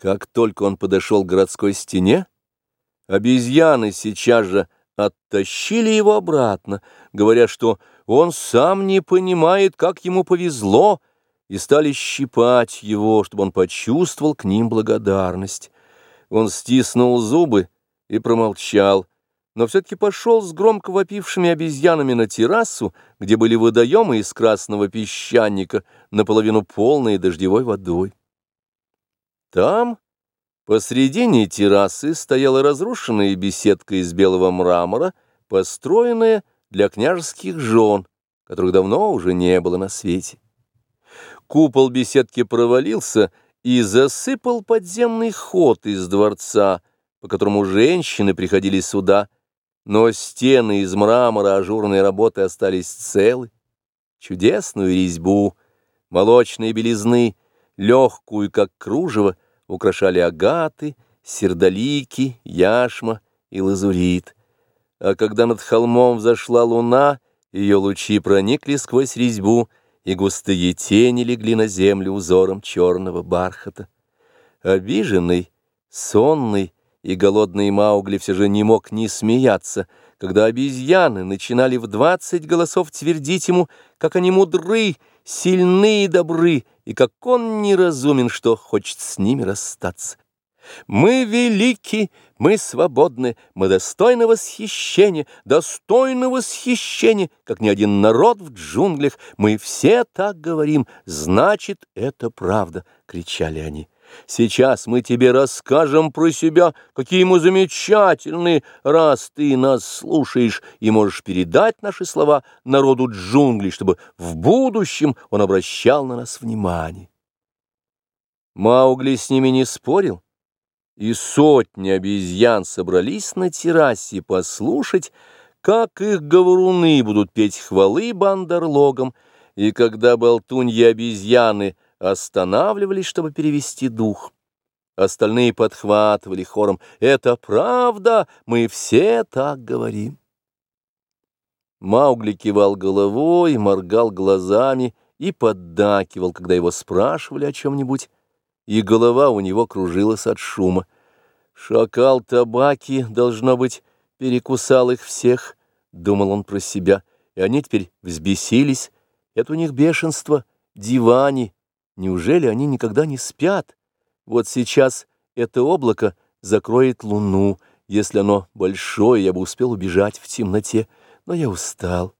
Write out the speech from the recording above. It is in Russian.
Как только он подошел к городской стене, обезьяны сейчас же оттащили его обратно, говоря, что он сам не понимает, как ему повезло, и стали щипать его, чтобы он почувствовал к ним благодарность. Он стиснул зубы и промолчал, но все-таки пошел с громко вопившими обезьянами на террасу, где были водоемы из красного песчаника, наполовину полные дождевой водой. Там, посредине террасы, стояла разрушенная беседка из белого мрамора, построенная для княжеских жен, которых давно уже не было на свете. Купол беседки провалился и засыпал подземный ход из дворца, по которому женщины приходили сюда, но стены из мрамора ажурной работы остались целы. Чудесную резьбу, молочные белизны — легкую, как кружево, украшали агаты, сердолики, яшма и лазурит. А когда над холмом взошла луна, ее лучи проникли сквозь резьбу, и густые тени легли на землю узором черного бархата. Обиженный, сонный и голодный Маугли все же не мог не смеяться, когда обезьяны начинали в двадцать голосов твердить ему, как они мудры, сильны и добры, и как он неразумен, что хочет с ними расстаться. Мы велики, мы свободны, мы достойны восхищения, достойны восхищения, как ни один народ в джунглях. Мы все так говорим, значит, это правда, — кричали они. Сейчас мы тебе расскажем про себя, какие мы замечательные, раз ты нас слушаешь и можешь передать наши слова народу джунглей, чтобы в будущем он обращал на нас внимание. Маугли с ними не спорил, и сотни обезьян собрались на террасе послушать, как их говоруны будут петь хвалы бандерлогам, и когда болтуньи обезьяны — останавливались, чтобы перевести дух. Остальные подхватывали хором «Это правда, мы все так говорим». Маугли кивал головой, моргал глазами и поддакивал, когда его спрашивали о чем-нибудь, и голова у него кружилась от шума. «Шакал табаки, должно быть, перекусал их всех», — думал он про себя, и они теперь взбесились. Это у них бешенство, дивани, Неужели они никогда не спят? Вот сейчас это облако закроет луну. Если оно большое, я бы успел убежать в темноте, но я устал.